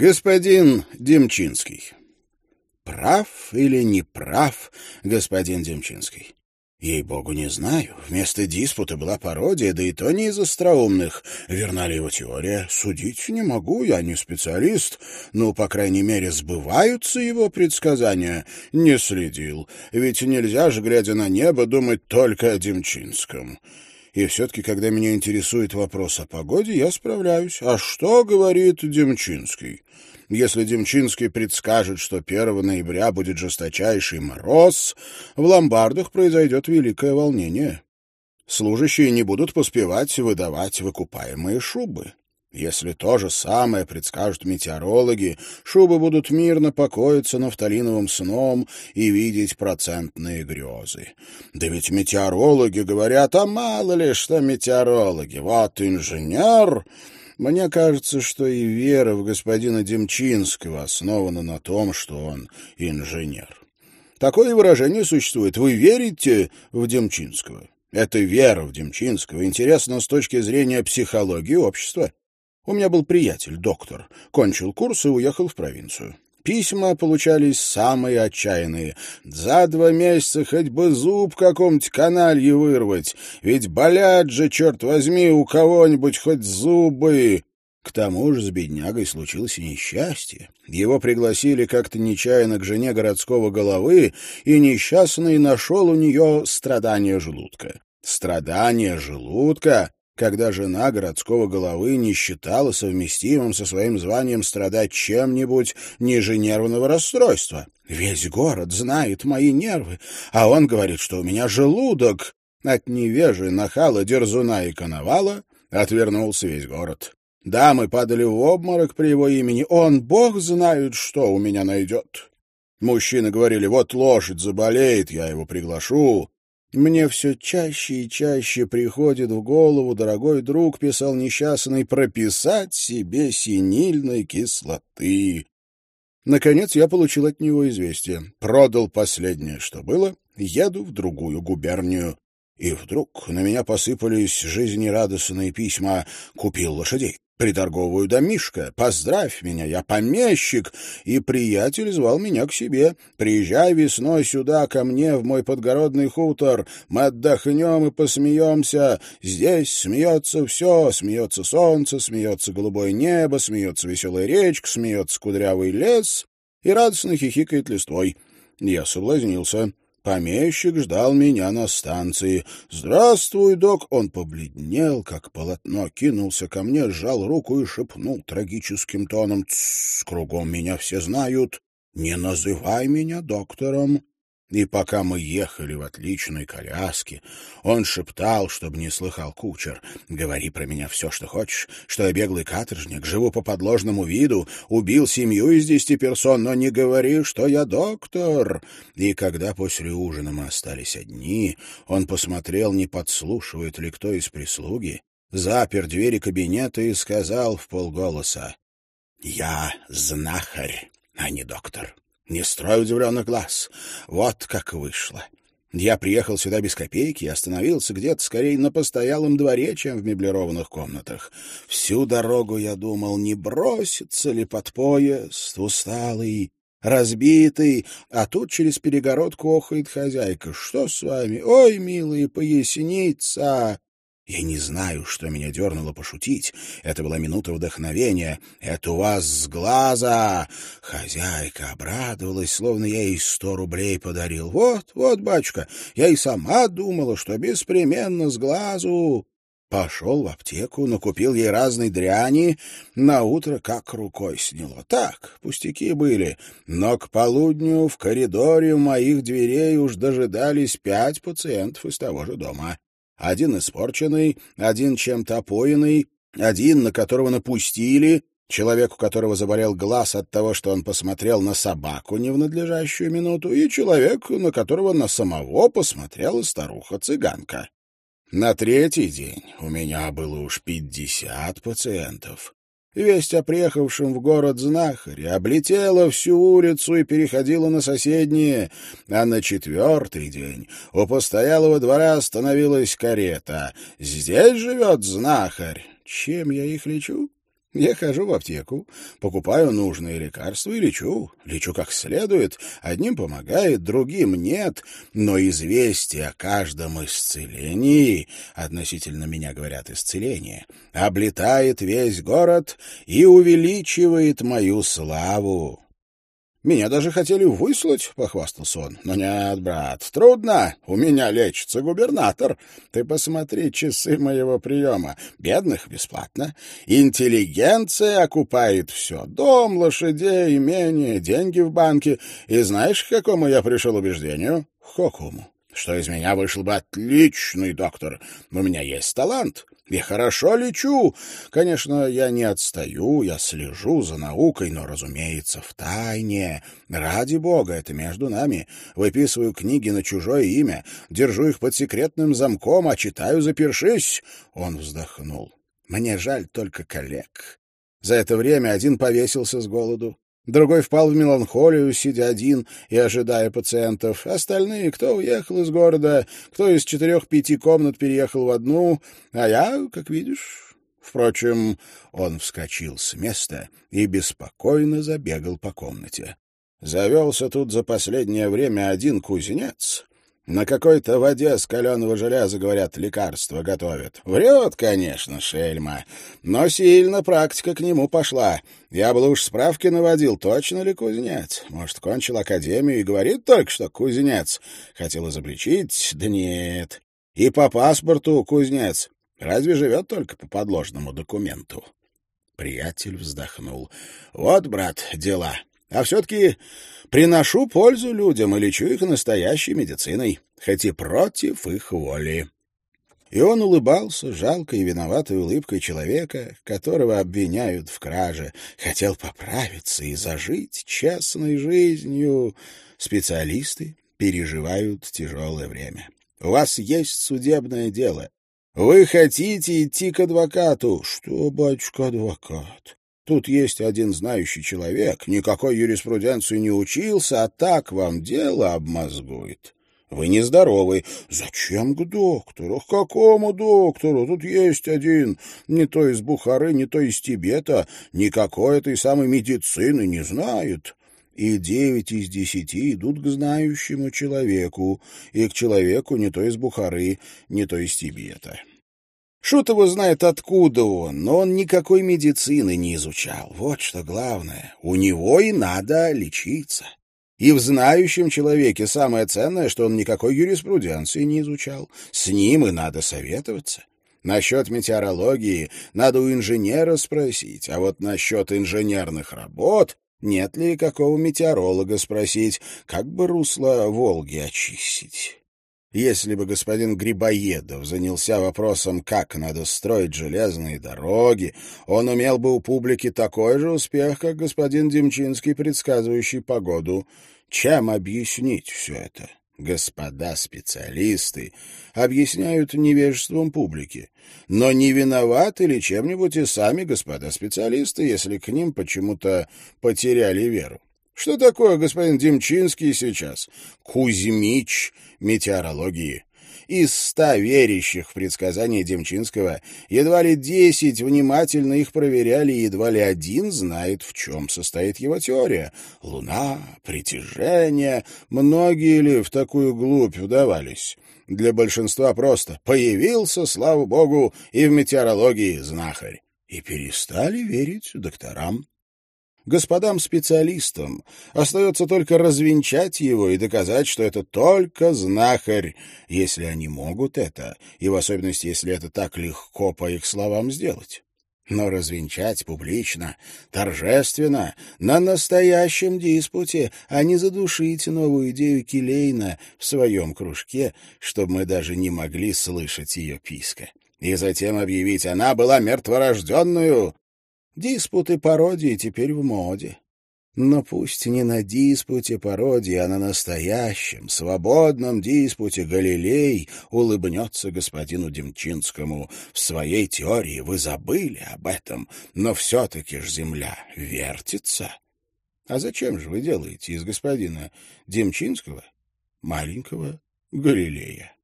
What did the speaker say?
Господин Демчинский. Прав или не прав господин Демчинский? Ей-богу, не знаю. Вместо диспута была пародия, да и то не из остроумных. Верна ли его теория? Судить не могу, я не специалист. Но, по крайней мере, сбываются его предсказания. Не следил. Ведь нельзя же, глядя на небо, думать только о Демчинском. И все-таки, когда меня интересует вопрос о погоде, я справляюсь. А что говорит Демчинский? Если Демчинский предскажет, что 1 ноября будет жесточайший мороз, в ломбардах произойдет великое волнение. Служащие не будут поспевать выдавать выкупаемые шубы. Если то же самое предскажут метеорологи, шубы будут мирно покоиться нафталиновым сном и видеть процентные грезы. Да ведь метеорологи говорят, а мало ли что метеорологи. Вот инженер мне кажется, что и вера в господина Демчинского основана на том, что он инженер. Такое выражение существует. Вы верите в Демчинского? Это вера в Демчинского интересна с точки зрения психологии общества. У меня был приятель, доктор, кончил курс и уехал в провинцию. Письма получались самые отчаянные. За два месяца хоть бы зуб каком-нибудь каналье вырвать, ведь болят же, черт возьми, у кого-нибудь хоть зубы. К тому же с беднягой случилось несчастье. Его пригласили как-то нечаянно к жене городского головы, и несчастный нашел у нее страдания желудка. Страдания желудка когда жена городского головы не считала совместимым со своим званием страдать чем-нибудь ниже нервного расстройства. Весь город знает мои нервы, а он говорит, что у меня желудок. От невежи, нахала, дерзуна и коновала отвернулся весь город. Дамы падали в обморок при его имени. Он, бог знает, что у меня найдет. Мужчины говорили, вот лошадь заболеет, я его приглашу. Мне все чаще и чаще приходит в голову, дорогой друг, писал несчастный, прописать себе синильной кислоты. Наконец я получил от него известие. Продал последнее, что было, еду в другую губернию. И вдруг на меня посыпались жизнерадостные письма «Купил лошадей, приторговую домишко, поздравь меня, я помещик, и приятель звал меня к себе. Приезжай весной сюда, ко мне, в мой подгородный хутор, мы отдохнем и посмеемся. Здесь смеется все, смеется солнце, смеется голубое небо, смеется веселая речка, смеется кудрявый лес и радостно хихикает листвой. Я соблазнился. Помещик ждал меня на станции. «Здравствуй, док!» Он побледнел, как полотно, кинулся ко мне, сжал руку и шепнул трагическим тоном. «Тссс, кругом меня все знают. Не называй меня доктором. И пока мы ехали в отличной коляске, он шептал, чтобы не слыхал кучер. «Говори про меня все, что хочешь, что я беглый каторжник, живу по подложному виду, убил семью из десяти персон, но не говори, что я доктор». И когда после ужина мы остались одни, он посмотрел, не подслушивает ли кто из прислуги, запер двери кабинета и сказал в полголоса «Я знахарь, а не доктор». Не строй удивленных глаз. Вот как вышло. Я приехал сюда без копейки и остановился где-то скорее на постоялом дворе, чем в меблированных комнатах. Всю дорогу я думал, не бросится ли под поезд, усталый, разбитый, а тут через перегородку охает хозяйка. Что с вами? Ой, милые, поясница! Я не знаю, что меня дернуло пошутить. Это была минута вдохновения. Это у вас с глаза. Хозяйка обрадовалась, словно я ей сто рублей подарил. Вот, вот, бачка, я и сама думала, что беспременно с глазу. Пошел в аптеку, накупил ей разной дряни. На утро как рукой сняло. Так, пустяки были. Но к полудню в коридоре у моих дверей уж дожидались пять пациентов из того же дома. Один испорченный, один чем-то опоенный, один, на которого напустили, человек, у которого заболел глаз от того, что он посмотрел на собаку не в надлежащую минуту, и человек, на которого на самого посмотрела старуха-цыганка. На третий день у меня было уж пятьдесят пациентов. Весть о приехавшем в город знахаре облетела всю улицу и переходила на соседние, а на четвертый день у постоялого двора остановилась карета. «Здесь живет знахарь. Чем я их лечу?» Я хожу в аптеку, покупаю нужные лекарства и лечу. Лечу как следует. Одним помогает, другим нет. Но известие о каждом исцелении, относительно меня говорят исцеление, облетает весь город и увеличивает мою славу. Меня даже хотели выслать, — похвастался он. Но нет, брат, трудно. У меня лечится губернатор. Ты посмотри часы моего приема. Бедных бесплатно. Интеллигенция окупает все. Дом, лошадей, имение, деньги в банке. И знаешь, к какому я пришел убеждению? К какому? Что из меня вышел бы отличный доктор. У меня есть талант. Я хорошо лечу. Конечно, я не отстаю, я слежу за наукой, но, разумеется, в тайне. Ради бога, это между нами. Выписываю книги на чужое имя, держу их под секретным замком, а читаю запершись. Он вздохнул. Мне жаль только коллег. За это время один повесился с голоду, Другой впал в меланхолию, сидя один и ожидая пациентов. Остальные, кто уехал из города, кто из четырех-пяти комнат переехал в одну, а я, как видишь... Впрочем, он вскочил с места и беспокойно забегал по комнате. Завелся тут за последнее время один кузнец, на какой-то воде с каленого железа, говорят, лекарства готовят. Врет, конечно, шельма, но сильно практика к нему пошла. Я был уж справки наводил, точно ли кузнец. Может, кончил академию и говорит только, что кузнец. Хотел изобличить, да нет. И по паспорту кузнец. Разве живет только по подложному документу? Приятель вздохнул. Вот, брат, дела. А все-таки приношу пользу людям и лечу их настоящей медициной, хоть и против их воли. И он улыбался жалкой и виноватой улыбкой человека, которого обвиняют в краже, хотел поправиться и зажить честной жизнью. Специалисты переживают тяжелое время. У вас есть судебное дело. Вы хотите идти к адвокату. Что, батюшка, адвокат? Тут есть один знающий человек, никакой юриспруденции не учился, а так вам дело обмозгует. Вы нездоровы. Зачем к доктору? К какому доктору? Тут есть один. Не то из Бухары, не то из Тибета. Никакой этой самой медицины не знает. И девять из десяти идут к знающему человеку, и к человеку не то из Бухары, не то из Тибета. Шут его знает, откуда он, но он никакой медицины не изучал. Вот что главное. У него и надо лечиться. И в знающем человеке самое ценное, что он никакой юриспруденции не изучал. С ним и надо советоваться. Насчет метеорологии надо у инженера спросить, а вот насчет инженерных работ нет ли какого метеоролога спросить, как бы русло Волги очистить. Если бы господин Грибоедов занялся вопросом, как надо строить железные дороги, он умел бы у публики такой же успех, как господин Демчинский, предсказывающий погоду. Чем объяснить все это? Господа специалисты объясняют невежеством публики, но не виноваты ли чем-нибудь и сами господа специалисты, если к ним почему-то потеряли веру? Что такое господин Демчинский сейчас? Кузьмич метеорологии. Из ста верящих в предсказания Демчинского едва ли десять внимательно их проверяли, едва ли один знает, в чем состоит его теория. Луна, притяжение. Многие ли в такую глубь вдавались? Для большинства просто «появился, слава богу, и в метеорологии знахарь». И перестали верить докторам господам-специалистам остается только развенчать его и доказать, что это только знахарь, если они могут это, и в особенности, если это так легко, по их словам, сделать. Но развенчать публично, торжественно, на настоящем диспуте, а не задушить новую идею Килейна в своем кружке, чтобы мы даже не могли слышать ее писка. И затем объявить, она была мертворожденную, Диспуты пародии теперь в моде. Но пусть не на диспуте пародии, а на настоящем, свободном диспуте Галилей улыбнется господину Демчинскому. В своей теории вы забыли об этом, но все-таки ж земля вертится. А зачем же вы делаете из господина Демчинского маленького Галилея?